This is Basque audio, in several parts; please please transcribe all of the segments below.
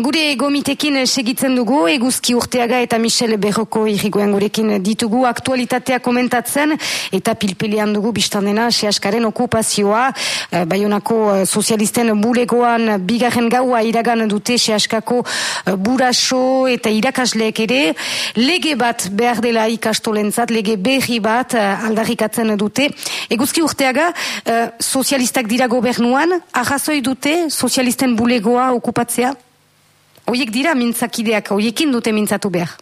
Gure gomitekin segitzen dugu, eguzki urteaga eta Michel Berroko irrigoen gurekin ditugu aktualitatea komentatzen eta pilpelean dugu biztandena sehaskaren okupazioa. Eh, Baionako eh, sozialisten bulegoan bigarren gaua iragan dute sehaskako eh, buraso eta irakasleek ere. Lege bat behar dela ikastolentzat, lege berri bat aldarrikatzen dute. Eguzki urteaga, sozialistak dira gobernuan, arrazoi dute sozialisten bulegoa okupatzea? Oiek dira mintzakideak, oiekin dute mintzatu behar?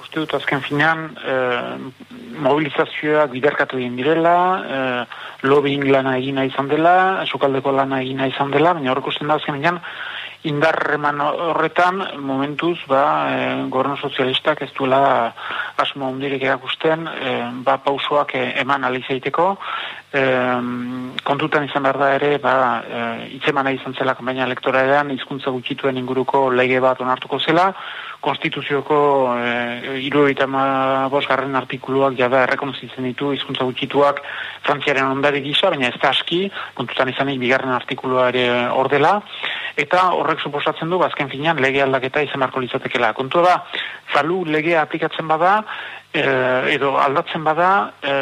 Uste dut azken finean, e, mobilizazioak biderkatu egin direla, e, lobbying lana egina izan dela, esukaldeko lana egina izan dela, baina horrek usten da azken finean, indarreman horretan, momentuz, ba, e, gobernu sozialistak ez duela asmo hundirik erakusten, e, ba, pausoak eman alizaiteko, e, kontutan izan behar da ere, ba, e, itzemana izan zela kampaina elektoralean, hizkuntza gutxituen inguruko lege bat onartuko zela, konstituzioko e, iruita bosgarren artikuluak jada errekonozitzen ditu hizkuntza gutxituak frantziaren ondari gisa, baina ez da aski, kontutan izanik bigarren artikulua ere ordela, eta horrek suposatzen du, bazken finean, lege aldaketa izan marko litzatekela. Kontua da, zalu legea aplikatzen bada, e, edo aldatzen bada, e,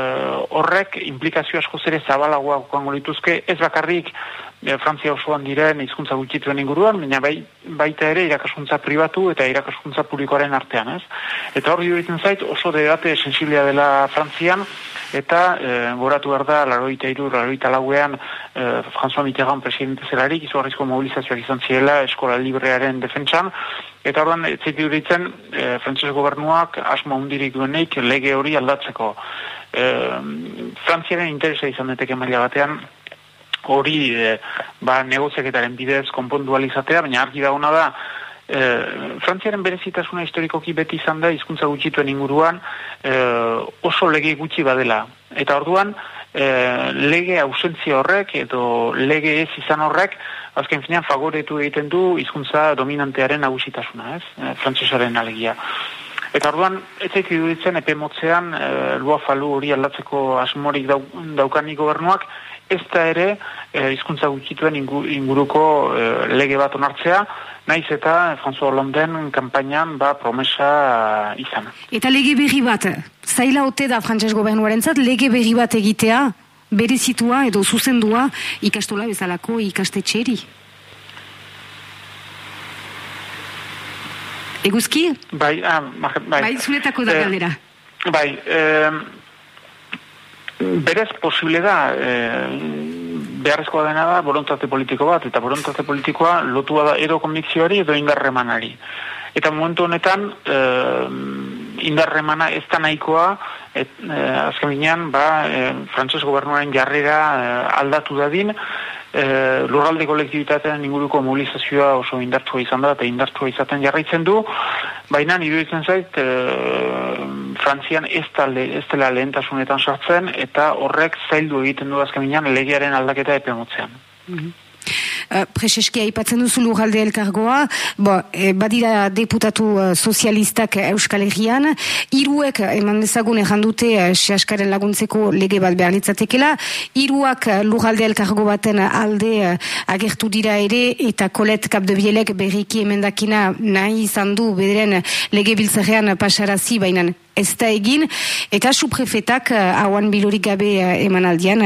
horrek implikazio asko zere zabalagoa guango lituzke, ez bakarrik e, Frantzia osoan diren hizkuntza gutxituen inguruan, baina bai, baita ere irakaskuntza pribatu eta irakaskuntza publikoaren artean, ez? Eta hor ditzen zait oso debate sensiblea dela Frantzian, eta e, goratu behar da, laroita iru, laroita lauean, e, François Mitterrand presidente zelarik, izugarrizko mobilizazioak izan ziela eskola librearen defentsan, eta horren, etzaitu ditzen, e, Frantzese gobernuak asmo hundirik duenik lege hori aldatzeko. E, Frantziaren interesa izan deteke maila batean, hori e, ba, negoziaketaren bidez konpondu alizatea, baina argi dauna da, e, Frantziaren berezitasuna historikoki beti izan da, hizkuntza gutxituen inguruan, e, oso lege gutxi badela. Eta orduan, e, lege ausentzia horrek, edo lege ez izan horrek, azken finean fagoretu egiten du hizkuntza dominantearen nagusitasuna, ez? E, Frantzesaren alegia. Eta orduan, ez zait iduditzen, epe motzean, e, lua falu hori aldatzeko asmorik daukanik gobernuak, ez da ere eh, hizkuntza gutxituen inguruko eh, lege bat onartzea, naiz eta François Hollandeen kampainan ba promesa izan. Eta lege berri bat, zaila ote da frantses gobernuaren zat, lege berri bat egitea, berezitua edo zuzendua ikastola bezalako ikastetxeri? Eguzki? Bai, ah, bai. Bai, zuretako da galdera. bai, eh, Berez, posible da, e, beharrezkoa dena da, borontate politiko bat, eta borontate politikoa lotua da edo konbikzioari edo indarremanari. Eta momentu honetan, e, indarremana ez da nahikoa, et, e, azken binean, ba, e, frantses gobernuaren jarrera e, aldatu dadin, e, lurralde kolektibitatean inguruko mobilizazioa oso indartsua izan da eta indartsua izaten jarraitzen du, baina izan zait e, Frantzian ez, tale, ez dela lehentasunetan sartzen eta horrek zaildu egiten du azkaminan legiaren aldaketa epemotzean. Mm Uh, Prezeski aipatzen duzu lurralde elkargoa, bo, e, badira deputatu uh, sozialistak Euskal Herrian, iruek eman dezagun errandute sehaskaren laguntzeko lege bat behar litzatekela, iruak uh, lurralde elkargo baten alde agertu dira ere, eta kolet kapdebielek berriki emendakina nahi izan du bederen lege biltzarean pasarazi bainan ez da egin, eta suprefetak hauan bilorik gabe emanaldian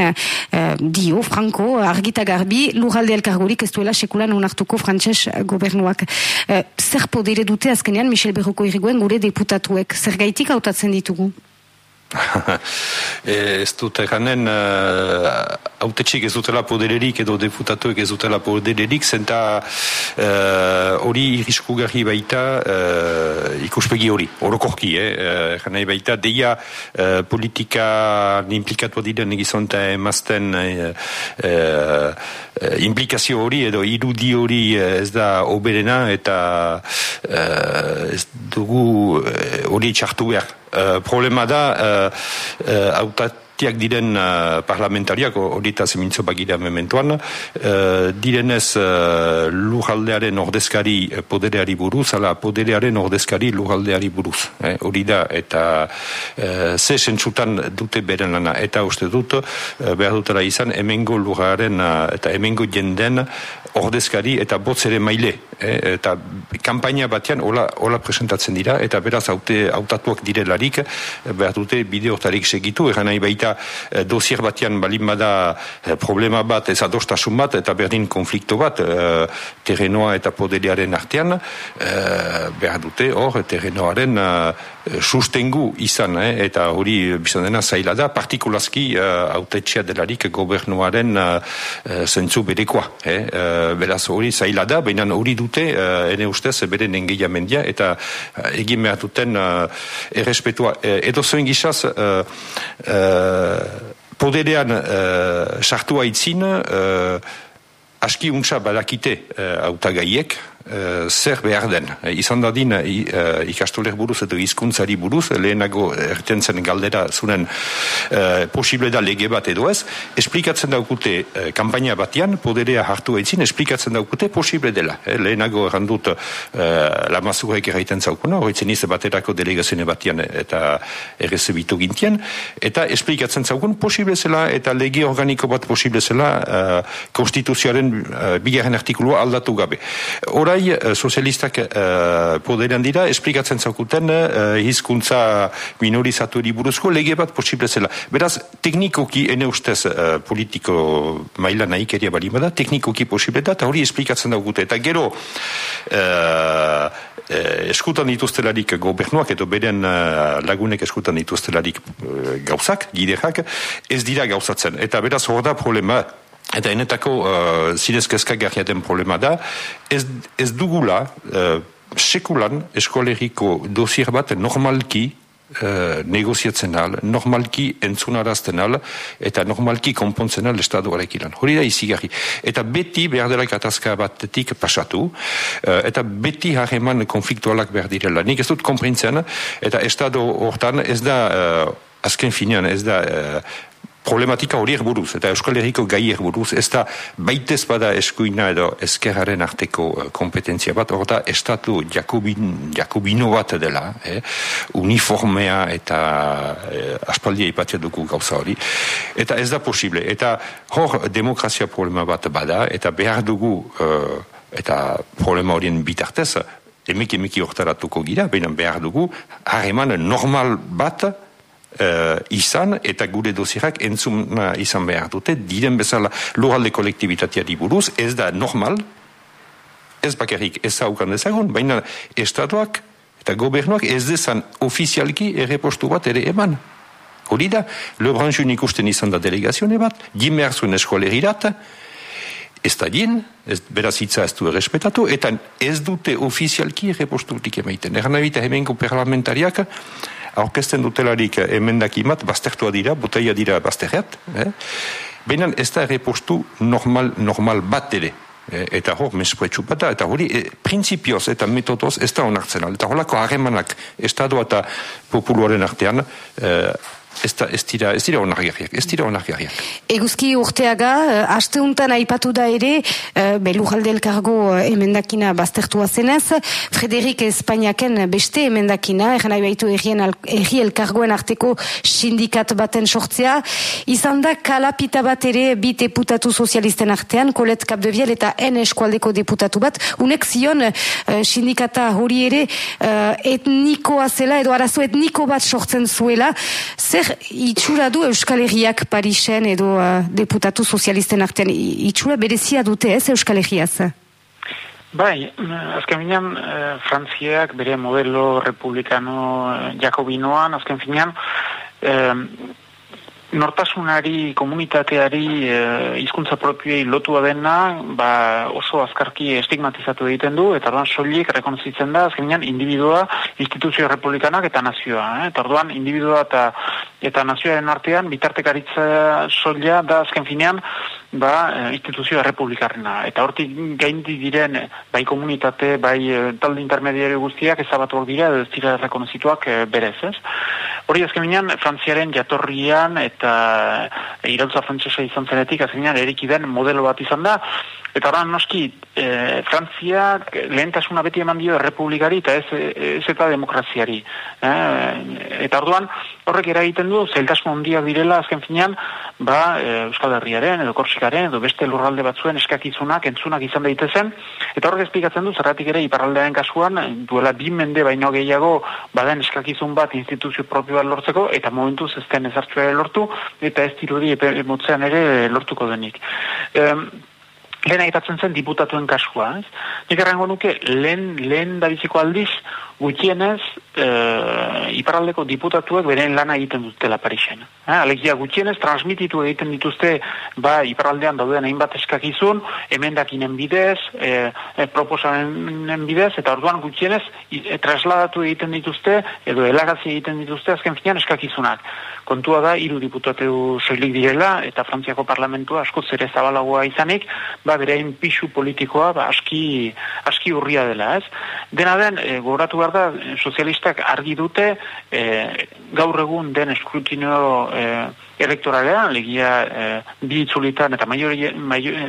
dio, franko, argita garbi, lurralde elkargorik ez duela sekulan onartuko frantses gobernuak. Uh, zer podere dute azkenean Michel Berroko iriguen gure deputatuek, zer gaitik hautatzen ditugu? E, ez dut eganen uh, ez dutela podererik edo deputatuek ez dutela podererik zenta uh, hori uh, irisku garri baita uh, ikuspegi hori, orokorki eh? uh, baita deia uh, politika implikatu diren egizonta emazten uh, uh, implikazio hori edo irudi hori ez da oberena eta uh, ez dugu hori txartu behar. Uh, problema da uh, uh, diren uh, parlamentariak hori eta zemintzo bagira mementuan uh, direnez uh, lujaldearen ordezkari podereari buruz ala poderearen ordezkari lujaldeari buruz hori da eta uh, ze sentzutan dute beren lana. Eta uste dut uh, behar dutela izan emengo lujaren uh, eta emengo jenden ordezkari eta botzere maile E, eta kampaina batean hola, hola presentatzen dira, eta beraz haute hautatuak direlarik, behar dute bideotarik segitu, eran nahi baita e, dosier batean balin bada e, problema bat, ez adostasun bat, eta berdin konflikto bat, e, terrenoa eta podeliaren artean, e, behar dute hor, terrenoaren e, sustengu izan, eh, eta hori bizan dena zaila da, partikulazki uh, delarik gobernuaren uh, zentzu berekoa. Eh, uh, beraz hori zaila da, baina hori dute, uh, ene ustez, bere nengeia mendia, eta egin behar duten errespetua. Uh, edo zoen gizaz, uh, uh, poderean uh, sartua itzin, uh, aski untsa badakite autagaiek, uh, zer behar den. E, izan dadin uh, ikastoler buruz edo hizkuntzari buruz, lehenago erten galdera zunen uh, posible da lege bat edo ez, esplikatzen daukute uh, kampaina batean, poderea hartu eitzin, esplikatzen daukute posible dela. E, lehenago errandut uh, lamazurek erraiten zaukuna, horretzen izan baterako delegazioen batean eta errezebitu gintien, eta esplikatzen zaukun posible zela eta lege organiko bat posible zela uh, konstituzioaren uh, bigarren artikulua aldatu gabe. Hora orai uh, sozialistak uh, poderan dira, esplikatzen zaukuten uh, hizkuntza minorizatu buruzko lege bat posible zela. Beraz, teknikoki, ene ustez uh, politiko maila nahi keria bali bada, teknikoki posible da, eta hori esplikatzen daukute. Eta gero, uh, eskutan dituztelarik gobernuak edo beren lagunek eskutan dituztelarik gauzak, giderak, ez dira gauzatzen. Eta beraz, hor da problema, Eta enetako uh, zidezkezka den problema da, ez, ez dugula uh, sekulan eskoleriko dosier bat normalki uh, negoziatzen al, normalki entzunarazten al, eta normalki konpontzen al estadoarek ilan. Hori da izigarri. Eta beti behar dela katazka batetik pasatu, uh, eta beti harreman konfliktualak behar direla. Nik ez dut komprintzen, eta estado hortan ez da... Uh, azken finean ez da problematika horiek buruz, eta Euskal Herriko gaier buruz, ez da baitez bada eskuina edo eskerraren arteko uh, kompetentzia bat, hor da estatu jakobin, jakobino bat dela, eh? uniformea eta eh, aspaldia ipatia dugu gauza hori, eta ez da posible, eta hor demokrazia problema bat bada, eta behar dugu, uh, eta problema horien bitartez, emeki emeki hortaratuko gira, behar dugu, harreman normal bat, uh, izan eta gure dosierak entzuna izan behar dute, diren bezala lurralde kolektibitateari buruz, ez da normal, ez bakarrik ez zaukan dezagun, baina estatuak eta gobernuak ez dezan ofizialki errepostu bat ere eman. Hori da, Lebranjun ikusten izan da delegazione bat, jim behar zuen eskolerirat, ez da din, ez, beraz hitza ez du errespetatu, eta ez dute ofizialki errepostutik emaiten. Eran abita hemenko parlamentariak, aurkezten dutelarik emendaki bat, baztertua dira, botaia dira bazterreat, eh? Benan ez da errepostu normal, normal bat ere. Eh? Eta hor, mespoetxu bat da, eta hori, e, prinsipioz eta metodoz ez da onartzen. Eta horlako harremanak, estadu eta populuaren artean, eh, ez, da, ez dira, ez dira onargarriak, ez dira onargarriak. Eguzki urteaga, uh, asteuntan aipatu da ere, uh, belujalde elkargo uh, emendakina baztertua zenez, Frederik Espainiaken beste emendakina, eran nahi baitu erri elkargoen arteko sindikat baten sortzea, izan da kalapita bat ere bi deputatu sozialisten artean, Kolet Kapdeviel eta N eskualdeko deputatu bat, unek zion uh, sindikata hori ere uh, etnikoa zela, edo arazo etniko bat sortzen zuela, zer itxura du Euskal Herriak Parisen edo uh, deputatu sozialisten artean itxura berezia dute ez Euskal Herriaz? Bai, azken finean, eh, Frantziak bere modelo republikano eh, jakobinoan, azken finean, eh, nortasunari, komunitateari, e, hizkuntza propioi lotua dena, ba, oso azkarki estigmatizatu egiten du, eta orduan soilik rekonozitzen da, azkenean, individua, instituzio republikanak eta nazioa. Eh? Eta orduan, individua eta, eta nazioaren artean, bitartekaritza soila da, azken finean, ba, e, instituzioa republikarrena. Eta hortik gaindi diren, bai komunitate, bai e, talde intermediari guztiak ezabatuak dira, ez dira rekonozituak e, berez, ez? Hori azken finean, Frantziaren jatorrian eta irautza frantzesa izan zenetik, azken finean, eriki den modelo bat izan da, Eta horan noski, e, Frantziak lehentasuna beti eman dio errepublikari eta ez, ez eta demokraziari. E, eta orduan, horrek eragiten du, zeltasun ondia direla azken finean, ba, e, Euskal Herriaren edo Korsikaren edo beste lurralde batzuen eskakizunak, entzunak izan daitezen, eta horrek esplikatzen du, zerratik ere iparraldearen kasuan, duela bi mende baino gehiago, baden eskakizun bat instituzio propio bat lortzeko, eta momentuz ez den lortu, eta ez dirudi emotzean ere lortuko denik. E, lehen aipatzen zen diputatuen kasua, ez? Nik errango nuke, lehen, lehen dabiziko aldiz, gutxienez, e, iparaldeko diputatuek beren lana egiten dutela Parisen. Eh? Alegia gutxienez, transmititu egiten dituzte, ba, iparaldean dauden hainbat eskakizun, emendakinen bidez, e, e, proposanen bidez, eta orduan gutxienez, e, trasladatu egiten dituzte, edo helagazi egiten dituzte, azken finean eskakizunak. Kontua da, hiru diputatu soilik direla, eta Frantziako parlamentua asko zere zabalagoa izanik, ba, berein pixu politikoa, ba, aski, aski urria dela, ez? Dena den, e, goratu behar da, sozialistak argi dute, e, gaur egun den eskrutino e, elektoralean, legia e, bi itzulitan eta majori,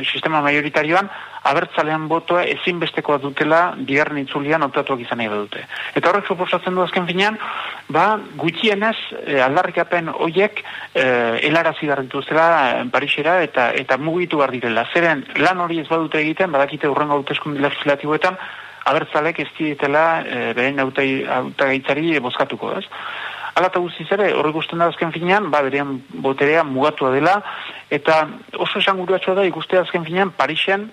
sistema majoritarioan, abertzalean botoa ezinbestekoa dutela bigarren itzulian optatuak izan nahi dute. Eta horrek suposatzen du azken finean, ba, gutxienez e, aldarrikapen hoiek e, elarazi dituztela e, Parisera eta eta mugitu behar direla. Zeren lan hori ez badute egiten, badakite urrengo hauteskun legislatiboetan, abertzalek ez ditela e, beren autagaitzari bozkatuko, ez? Ala eta guztiz ere, horrek usten da azken finean, ba, berean boterea mugatua dela, eta oso esan da ikuste azken finean, Parisen,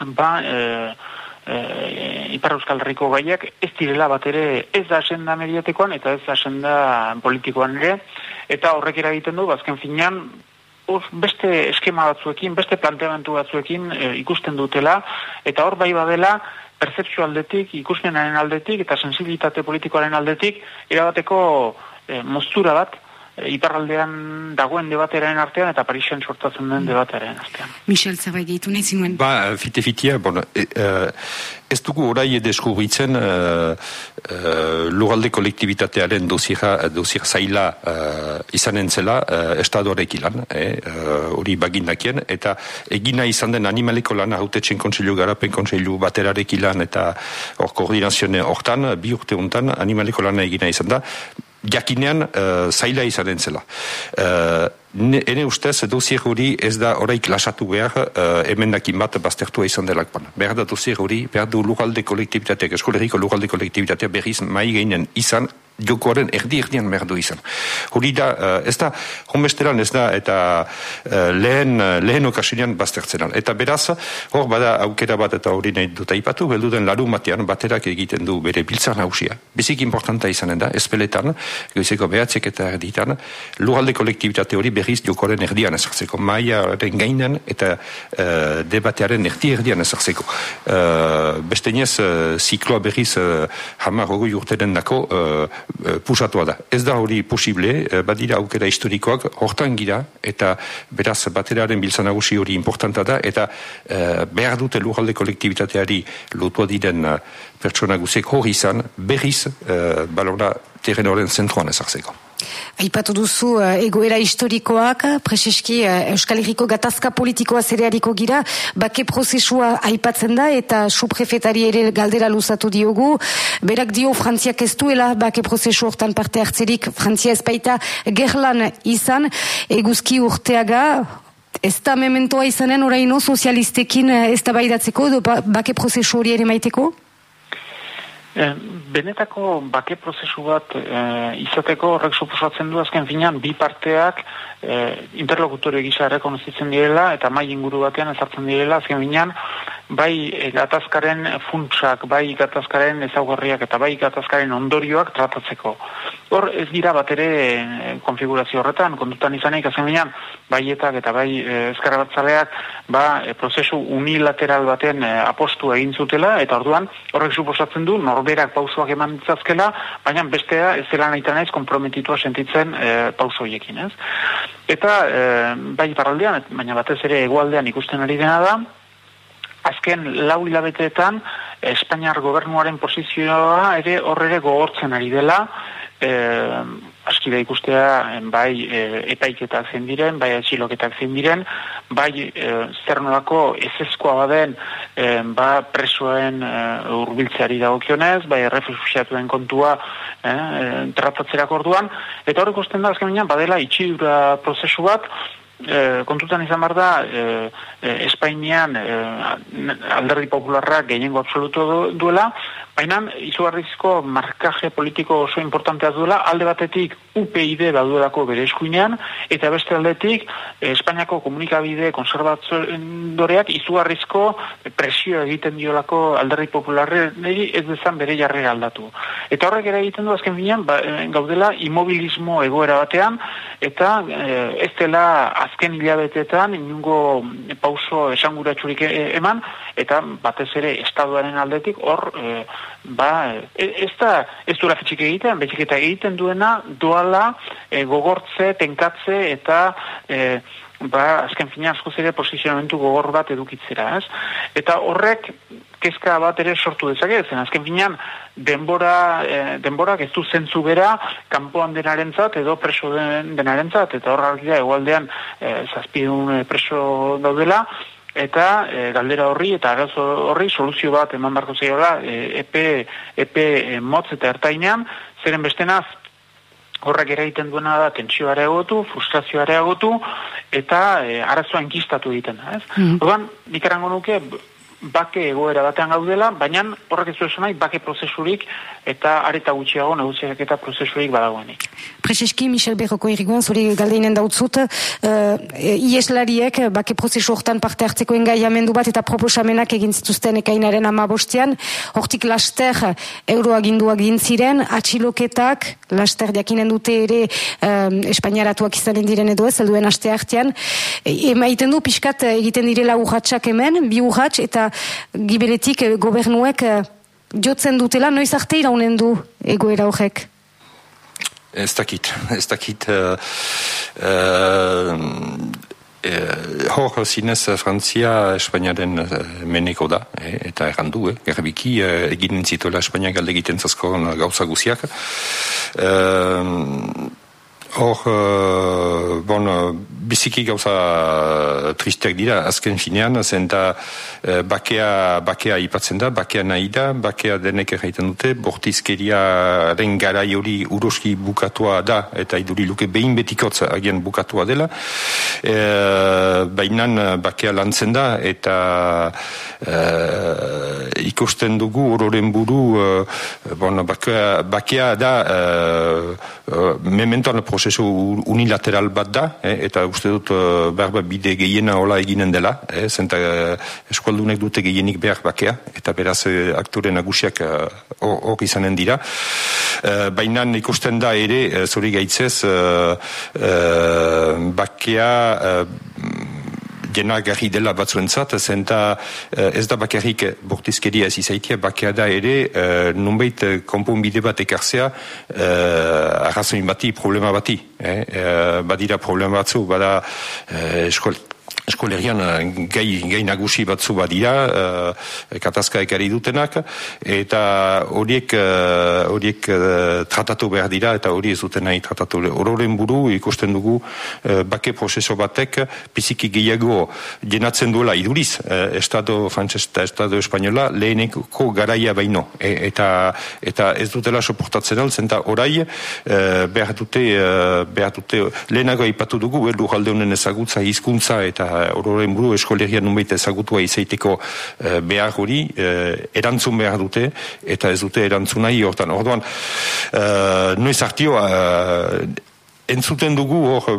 ba, e, e, Ipar Euskal Herriko gaiak ez direla bat ere ez da asenda mediatikoan eta ez da asenda politikoan ere, eta horrek eragiten du, bazken finean, beste eskema batzuekin, beste planteamentu batzuekin e, ikusten dutela, eta hor bai badela, percepzio aldetik, ikusmenaren aldetik, eta sensibilitate politikoaren aldetik, irabateko e, moztura bat, iparraldean dagoen debateraren artean eta Parisen sortatzen den debateraren artean. Michel, zerbait gehitu nahi zinuen? Ba, fite fitea, bon, e, e, ez dugu orai deskubritzen e, e, lugalde kolektibitatearen dosira, dosira zaila e, izanen zela e, estadoarek ilan, hori e, baginakien, eta egina izan den animaleko lan hautetzen kontseilu garapen kontseilu baterarek ilan eta hor koordinazione hortan, bi urte hontan animaleko lana egina izan da, jakinean uh, zaila izanen zela. Uh, ene ustez, dosier hori ez da oraik lasatu behar uh, emendakin bat baztertua izan delakpan. Behar da dosier hori, behar du lugalde kolektibitateak, eskoleriko lugalde kolektibitateak berriz mai geinen izan jokoaren erdi erdian merdu izan. Hori da, uh, ez da, honbestelan ez da, eta uh, lehen, uh, lehen okasinean baztertzen Eta beraz, hor bada aukera bat eta hori nahi dut aipatu, beldu den laru batean baterak egiten du bere biltzar nausia. Bizik importanta izanen da, espeletan, goizeko behatzek eta erditan, lugalde kolektibitate hori berriz jokoaren erdian ezartzeko. Maiaren gainen eta uh, debatearen erdi erdian ezartzeko. Uh, beste nez, uh, zikloa berriz uh, hamar ogoi urteren dako uh, Eh, pusatua da. Ez da hori posible, eh, badira aukera historikoak, hortan gira, eta beraz bateraren biltzan nagusi hori importanta da, eta e, behar dute lurralde kolektibitateari lotua diren pertsona guzek hori izan, berriz e, balona terrenoren zentruan ezartzeko. Aipatu duzu uh, egoera historikoak, preseski uh, Euskal Herriko gatazka politikoa zereariko gira, bake prozesua aipatzen da eta suprefetari ere galdera luzatu diogu. Berak dio Frantziak ez duela bake prozesu hortan parte hartzerik, Frantzia ez baita gerlan izan, eguzki urteaga, ez da mementoa izanen oraino sozialistekin ez da baidatzeko, edo ba, bake prozesu hori ere maiteko? Eh, benetako bake prozesu bat e, izateko horrek suposatzen du azken finean bi parteak e, interlokutore gisa errekonozitzen direla eta mai inguru batean ezartzen direla azken finean bai gatazkaren funtsak, bai gatazkaren ezaugarriak eta bai gatazkaren ondorioak tratatzeko. Hor ez dira bat ere e, konfigurazio horretan, kontutan izanik, azken binean, baietak eta bai e, ezkarra batzaleak, ba, prozesu unilateral baten apostu egin zutela, eta orduan horrek suposatzen du, norberak pausoak eman ditzazkela, baina bestea ez dela nahi naiz komprometitua sentitzen e, pausoiekin, ez? Eta, e, bai paraldean, baina batez ere egualdean ikusten ari dena da, azken lau hilabeteetan Espainiar gobernuaren posizioa ere horrere gogortzen ari dela, aski da ikustea bai e, epaiketak zen diren, bai atxiloketak zen diren, bai e, zer nolako ezeskoa baden e, ba presoen e, urbiltzeari dagokionez, bai refusiatuen kontua e, e, tratatzerako orduan, eta horrek usten da azken badela itxidura prozesu bat, E, kontutan izan behar da, e, e, Espainian e, alderdi popularrak gehiengo absolutu duela, baina izugarrizko markaje politiko oso importantea duela, alde batetik UPID baduelako bere eskuinean, eta beste aldetik Espainiako komunikabide konservatzoreak izugarrizko presio egiten diolako alderri popularren ez dezan bere jarre aldatu. Eta horrek ere egiten du azken binean, ba, gaudela imobilismo egoera batean, eta eh, ez dela azken hilabetetan inungo pauso esanguratsurik eman, eta batez ere estaduaren aldetik hor ba, e, ez da, ez du lafetxik egiten, betxik eta egiten duena duala e, gogortze, tenkatze eta e, ba, azken fina asko zere posizionamentu gogor bat edukitzera, ez? Eta horrek kezka bat ere sortu dezake, zen azken finean denbora, e, denbora ez du zentzu bera kanpoan denarentzat edo preso den, denarentzat, eta horra egualdean e, zazpidun preso daudela, eta e, galdera horri eta arazo horri soluzio bat eman barko zaiola e, epe, epe motz eta ertainean, zeren bestenaz horrek ere egiten duena da tentsioa areagotu, frustrazioa areagotu eta e, arazoa enkistatu egiten ez? Mm. Odan, nik nuke, bake egoera batean gaudela, baina horrek ez du nahi bake prozesurik eta areta gutxiago neguziak eta prozesurik badagoenik. Prezeski, Michel Berroko iriguan, zuri galdeinen dautzut, uh, ieslariek bake prozesu hortan parte hartzeko engaiamendu bat eta proposamenak egin zituzten ekainaren amabostean, hortik laster euroaginduak gintziren, atxiloketak, laster jakinen dute ere um, espainiaratuak izanen diren edo ez, elduen aste hartian, e, emaiten du pixkat egiten direla urratxak hemen, bi urratx, eta giberetik eh, gobernuek eh, jotzen dutela, noiz arte iraunen du egoera horrek? Ez dakit, ez dakit. Uh, uh, hor zinez Frantzia Espainiaren meneko da, eta errandu, eh? gerabiki uh, eginen zituela Espainia galde egiten zazko gauza guziak. Hor, uh, bon, uh, biziki gauza tristeak dira, azken finean, zen da uh, bakea, bakea ipatzen da, bakea nahi da, bakea denek erraiten dute, bortizkeria den garai hori uroski bukatua da, eta iduri luke behin betikotza agian bukatua dela, e, bainan bakea lantzen da, eta uh, ikusten dugu ororen buru, uh, bon, bakea, bakea da, uh, uh, mementoan prozesu unilateral bat da, eh, eta uste dut uh, behar bide gehiena hola eginen dela, eh, zenta uh, eskualdunek dute gehienik behar bakea, eta beraz uh, aktore nagusiak hor uh, izanen dira. Uh, Baina ikusten da ere, uh, zori gaitzez, uh, bakea jena garri dela batzuentzat, zenta eh, ez da bakarrik bortizkeria ez izaitia, bakea da ere, uh, nunbait konponbide bat ekarzea, uh, arrazoin bati, problema bati. Eh? badira problema batzu, bada uh, eskol, eskolerian eh, gai, gai nagusi batzu badira uh, katazka ekari dutenak eta horiek uh, horiek tratatu behar dira eta hori ez duten nahi tratatu. Ororen buru ikusten dugu uh, bake prozeso batek biziki gehiago jenatzen duela iduriz uh, estado frantzesta estado espainola leheneko garaia baino. E, eta eta ez dutela soportatzen altzen eta orai uh, behar dute uh, behar dute lehenago ipatu dugu berdu jalde honen ezagutza hizkuntza eta ororen buru eskolegia nunbait ezagutua izaiteko uh, behar hori uh, erantzun behar dute eta ez dute erantzun nahi hortan. Orduan, uh, noiz hartio, Entzuten dugu hor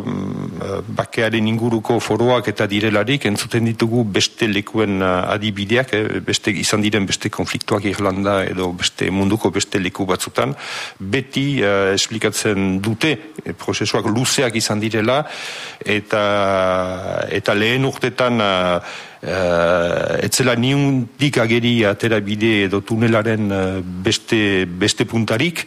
bakearen inguruko foroak eta direlarik, entzuten ditugu beste lekuen adibideak, beste, izan diren beste konfliktuak Irlanda edo beste munduko beste leku batzutan, beti uh, esplikatzen dute e, prozesuak luzeak izan direla, eta, eta lehen urtetan uh, etzela niundik ageri atera bide edo tunelaren uh, beste, beste puntarik,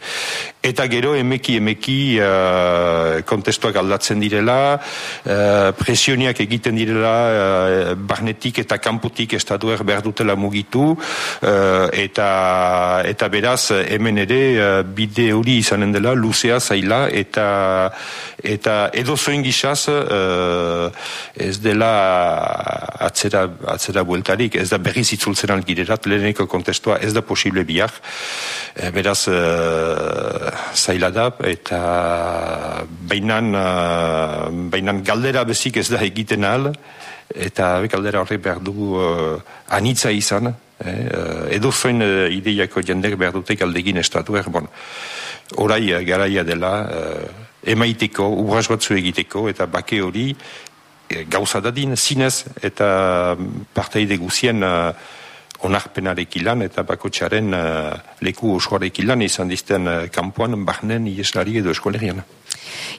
eta gero emeki emeki uh, kontestuak aldatzen direla, uh, presioniak egiten direla uh, barnetik eta kanpotik estatuer behar dutela mugitu, uh, eta, eta beraz hemen ere uh, bide hori izanen dela, luzea zaila, eta, eta edo zoin gizaz uh, ez dela atzera, atzera bueltarik, ez da berriz itzultzen algirerat, leheneko kontestua ez da posible e, beraz e, zaila da, eta bainan, e, bainan galdera bezik ez da egiten al, eta galdera horre behar du anitza izan, eh, edo zoin ideiako jendek behar dute galdegin estatu, er, bon, orai garaia dela, emaiteko, urras batzu egiteko, eta bake hori gauza dadin, zinez, eta parteide guzien uh, onarpenarek ilan, eta bakotxaren uh, leku osoarek ilan, izan dizten uh, kampuan, barnen, ieslari edo eskolerian.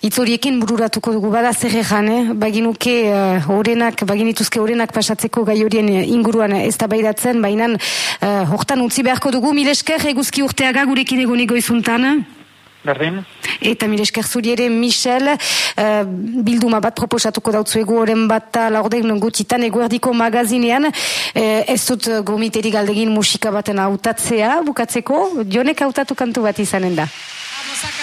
Itzoriekin bururatuko dugu bada zer egan, eh? baginuke uh, orenak, baginituzke orenak pasatzeko gai horien inguruan ez da baidatzen, baina uh, hortan utzi beharko dugu, milesker eguzki urteaga gurekin egoniko izuntan. Berdin. Eta mire esker zuri ere, Michel, uh, bilduma bat proposatuko dautzu egu horren bat laurden gutitan eguerdiko magazinean, uh, ez dut gomiteri galdegin musika baten hautatzea, bukatzeko, jonek hautatu kantu bat izanen da.